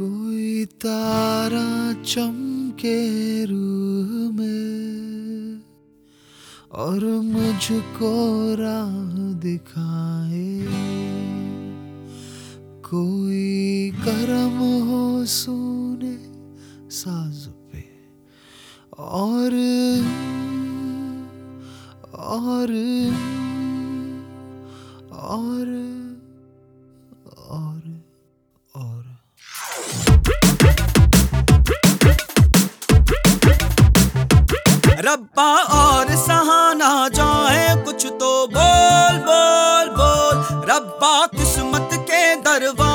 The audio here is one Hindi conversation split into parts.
कोई तारा चमके रूह में और मुझको राह दिखाए। कोई करम हो सोने साज पे और और और, और। रब्बा और सहाना जाए कुछ तो बोल बोल बोल। रब्बा किस्मत के दरवाजे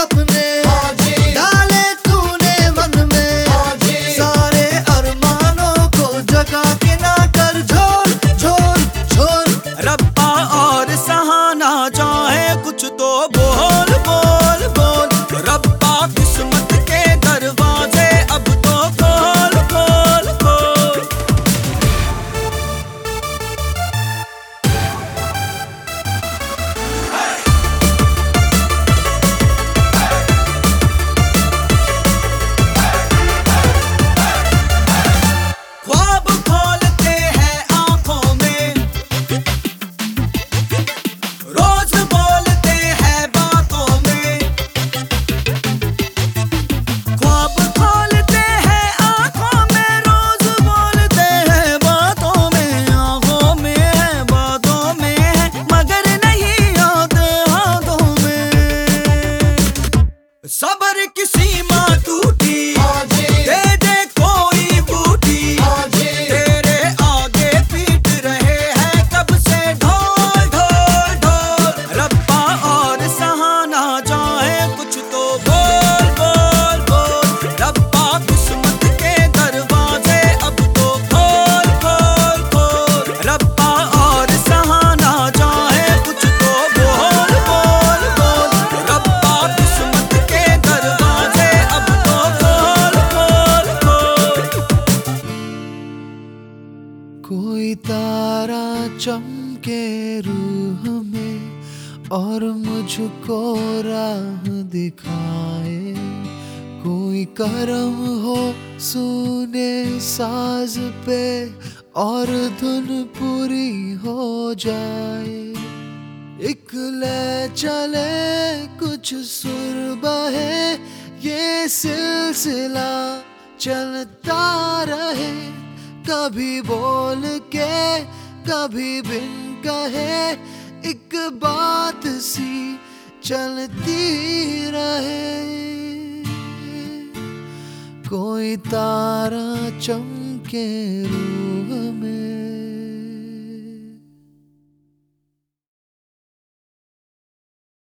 kapını चमके रूह में और मुझको राह दिखाए। कोई करम हो सुने साज पे और धुन पूरी हो जाए। इकले चले कुछ सुर बहे, ये सिलसिला चलता रहे। कभी बोल के कभी बिन कहे एक बात सी चलती रहे। कोई तारा चमके रूह में